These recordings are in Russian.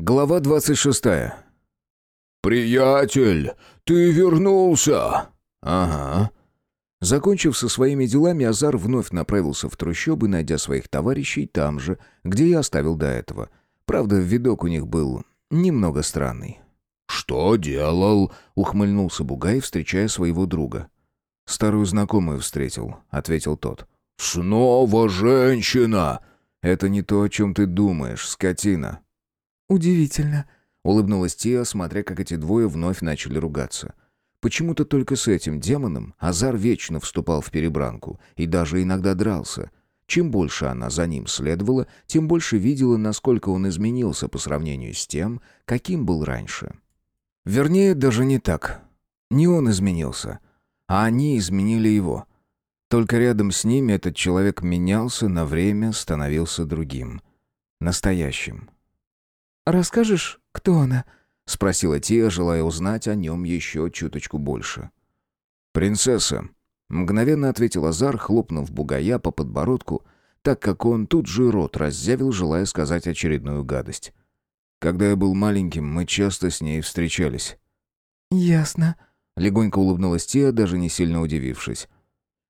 Глава 26. «Приятель, ты вернулся!» Ага. Закончив со своими делами, Азар вновь направился в трущобы, найдя своих товарищей там же, где я оставил до этого. Правда, видок у них был немного странный. «Что делал?» — ухмыльнулся Бугай, встречая своего друга. «Старую знакомую встретил», — ответил тот. «Снова женщина!» «Это не то, о чем ты думаешь, скотина». «Удивительно», — улыбнулась Тия, смотря, как эти двое вновь начали ругаться. Почему-то только с этим демоном Азар вечно вступал в перебранку и даже иногда дрался. Чем больше она за ним следовала, тем больше видела, насколько он изменился по сравнению с тем, каким был раньше. Вернее, даже не так. Не он изменился, а они изменили его. Только рядом с ними этот человек менялся, на время становился другим. Настоящим. «Расскажешь, кто она?» — спросила Тия, желая узнать о нем еще чуточку больше. «Принцесса», — мгновенно ответил Азар, хлопнув бугая по подбородку, так как он тут же рот раззявил, желая сказать очередную гадость. «Когда я был маленьким, мы часто с ней встречались». «Ясно», — легонько улыбнулась Тия, даже не сильно удивившись.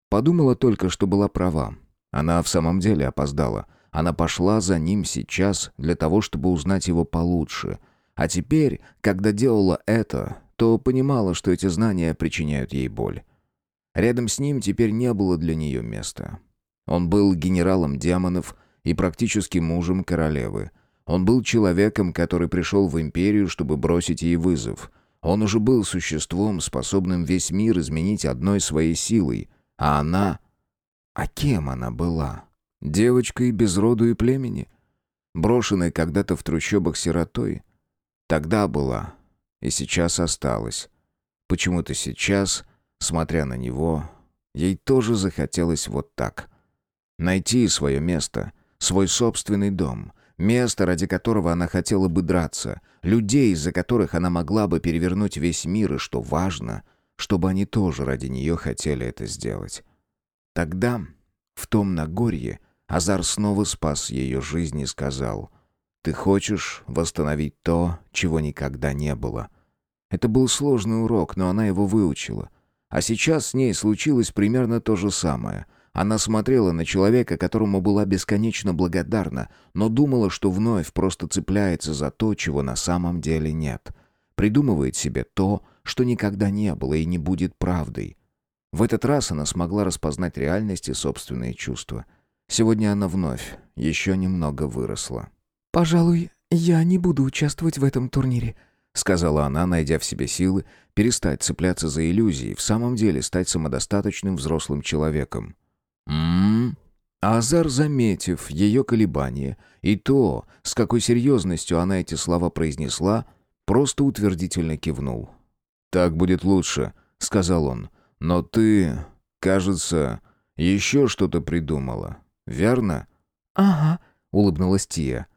Подумала только, что была права. Она в самом деле опоздала. Она пошла за ним сейчас для того, чтобы узнать его получше — а теперь, когда делала это, то понимала, что эти знания причиняют ей боль. Рядом с ним теперь не было для нее места. Он был генералом демонов и практически мужем королевы. Он был человеком, который пришел в империю, чтобы бросить ей вызов. Он уже был существом, способным весь мир изменить одной своей силой. А она... А кем она была? Девочкой без роду и племени? Брошенной когда-то в трущобах сиротой? Тогда была и сейчас осталась. Почему-то сейчас, смотря на него, ей тоже захотелось вот так. Найти свое место, свой собственный дом, место, ради которого она хотела бы драться, людей, из-за которых она могла бы перевернуть весь мир, и, что важно, чтобы они тоже ради нее хотели это сделать. Тогда, в том Нагорье, Азар снова спас ее жизнь и сказал — ты хочешь восстановить то, чего никогда не было. Это был сложный урок, но она его выучила. А сейчас с ней случилось примерно то же самое. Она смотрела на человека, которому была бесконечно благодарна, но думала, что вновь просто цепляется за то, чего на самом деле нет. Придумывает себе то, что никогда не было и не будет правдой. В этот раз она смогла распознать реальность и собственные чувства. Сегодня она вновь еще немного выросла. «Пожалуй, я не буду участвовать в этом турнире», — сказала она, найдя в себе силы перестать цепляться за иллюзии, в самом деле стать самодостаточным взрослым человеком. «М-м-м». Азар, заметив ее колебания и то, с какой серьезностью она эти слова произнесла, просто утвердительно кивнул. «Так будет лучше», — сказал он. «Но ты, кажется, еще что-то придумала, верно?» «Ага», — улыбнулась Тия.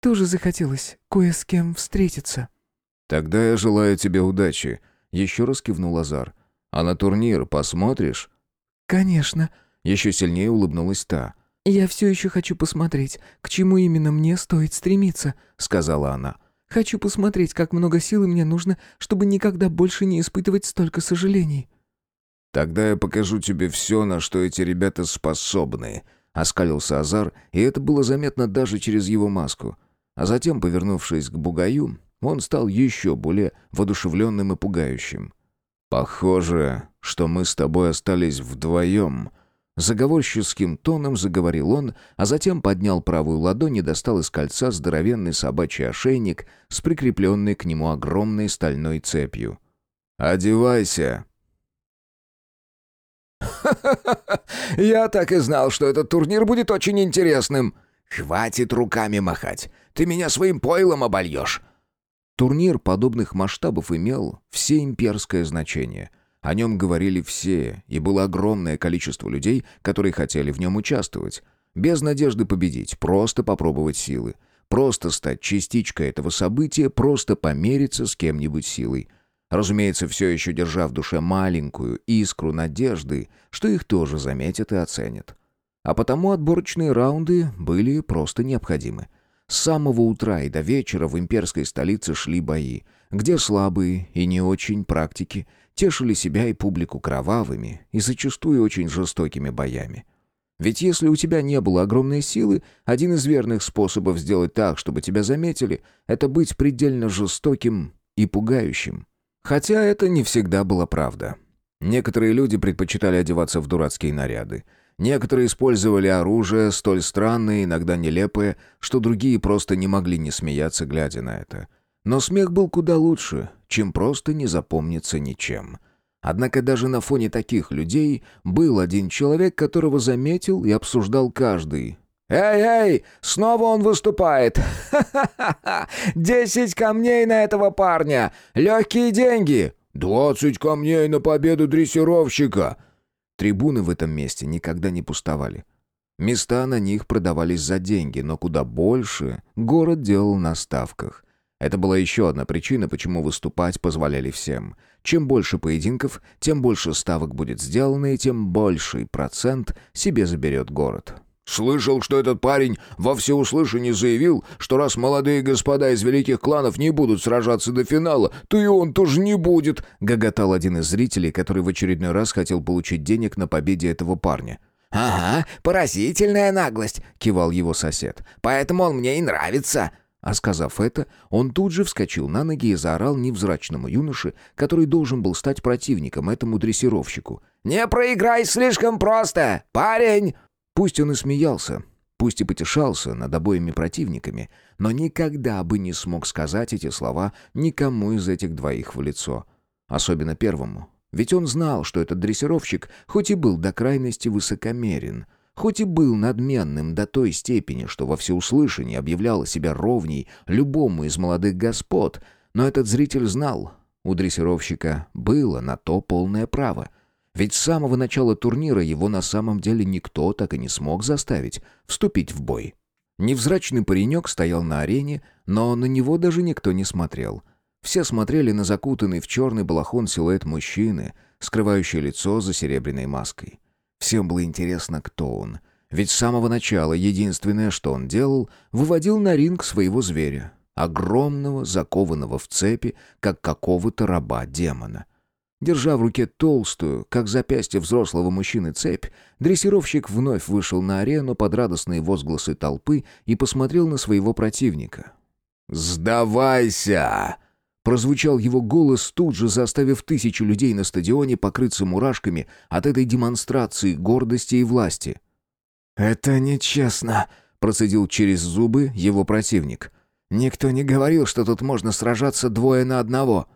Тоже захотелось кое с кем встретиться». «Тогда я желаю тебе удачи», — еще раз кивнул Азар. «А на турнир посмотришь?» «Конечно», — еще сильнее улыбнулась та. «Я все еще хочу посмотреть, к чему именно мне стоит стремиться», — сказала она. «Хочу посмотреть, как много силы мне нужно, чтобы никогда больше не испытывать столько сожалений». «Тогда я покажу тебе все, на что эти ребята способны», — оскалился Азар, и это было заметно даже через его маску. А затем, повернувшись к бугаю, он стал еще более воодушевленным и пугающим. «Похоже, что мы с тобой остались вдвоем», Заговорческим тоном заговорил он, а затем поднял правую ладонь и достал из кольца здоровенный собачий ошейник с прикрепленной к нему огромной стальной цепью. «Одевайся!» «Ха-ха-ха! Я так и знал, что этот турнир будет очень интересным!» «Хватит руками махать! Ты меня своим пойлом обольешь!» Турнир подобных масштабов имел всеимперское значение. О нем говорили все, и было огромное количество людей, которые хотели в нем участвовать. Без надежды победить, просто попробовать силы. Просто стать частичкой этого события, просто помериться с кем-нибудь силой. Разумеется, все еще держа в душе маленькую искру надежды, что их тоже заметят и оценят. А потому отборочные раунды были просто необходимы. С самого утра и до вечера в имперской столице шли бои, где слабые и не очень практики тешили себя и публику кровавыми и зачастую очень жестокими боями. Ведь если у тебя не было огромной силы, один из верных способов сделать так, чтобы тебя заметили, это быть предельно жестоким и пугающим. Хотя это не всегда была правда. Некоторые люди предпочитали одеваться в дурацкие наряды. Некоторые использовали оружие, столь странное, иногда нелепое, что другие просто не могли не смеяться, глядя на это. Но смех был куда лучше, чем просто не запомниться ничем. Однако даже на фоне таких людей был один человек, которого заметил и обсуждал каждый. «Эй-эй, снова он выступает! Ха-ха-ха! Десять камней на этого парня! Легкие деньги! Двадцать камней на победу дрессировщика!» Трибуны в этом месте никогда не пустовали. Места на них продавались за деньги, но куда больше город делал на ставках. Это была еще одна причина, почему выступать позволяли всем. Чем больше поединков, тем больше ставок будет сделано, и тем больший процент себе заберет город. «Слышал, что этот парень во всеуслышание заявил, что раз молодые господа из великих кланов не будут сражаться до финала, то и он тоже не будет», — гоготал один из зрителей, который в очередной раз хотел получить денег на победе этого парня. «Ага, поразительная наглость», — кивал его сосед. «Поэтому он мне и нравится». А сказав это, он тут же вскочил на ноги и заорал невзрачному юноше, который должен был стать противником этому дрессировщику. «Не проиграй слишком просто, парень!» Пусть он и смеялся, пусть и потешался над обоими противниками, но никогда бы не смог сказать эти слова никому из этих двоих в лицо. Особенно первому. Ведь он знал, что этот дрессировщик, хоть и был до крайности высокомерен, хоть и был надменным до той степени, что во всеуслышание объявлял себя ровней любому из молодых господ, но этот зритель знал, у дрессировщика было на то полное право. Ведь с самого начала турнира его на самом деле никто так и не смог заставить вступить в бой. Невзрачный паренек стоял на арене, но на него даже никто не смотрел. Все смотрели на закутанный в черный балахон силуэт мужчины, скрывающий лицо за серебряной маской. Всем было интересно, кто он. Ведь с самого начала единственное, что он делал, выводил на ринг своего зверя. Огромного, закованного в цепи, как какого-то раба-демона. Держа в руке толстую, как запястье взрослого мужчины, цепь, дрессировщик вновь вышел на арену под радостные возгласы толпы и посмотрел на своего противника. «Сдавайся!» Прозвучал его голос, тут же заставив тысячи людей на стадионе покрыться мурашками от этой демонстрации гордости и власти. «Это нечестно», — процедил через зубы его противник. «Никто не говорил, что тут можно сражаться двое на одного».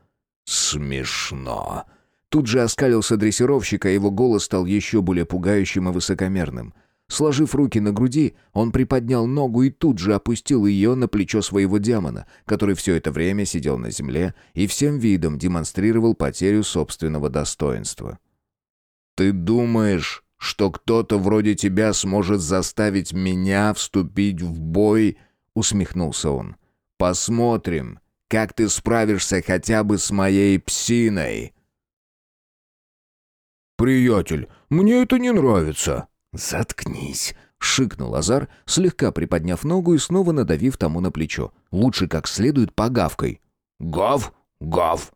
«Смешно». Тут же оскалился дрессировщик, а его голос стал еще более пугающим и высокомерным. Сложив руки на груди, он приподнял ногу и тут же опустил ее на плечо своего демона, который все это время сидел на земле и всем видом демонстрировал потерю собственного достоинства. «Ты думаешь, что кто-то вроде тебя сможет заставить меня вступить в бой?» — усмехнулся он. «Посмотрим, как ты справишься хотя бы с моей псиной». «Приятель, мне это не нравится», «Заткнись!» — шикнул Азар, слегка приподняв ногу и снова надавив тому на плечо. «Лучше как следует погавкой». «Гав! Гав!»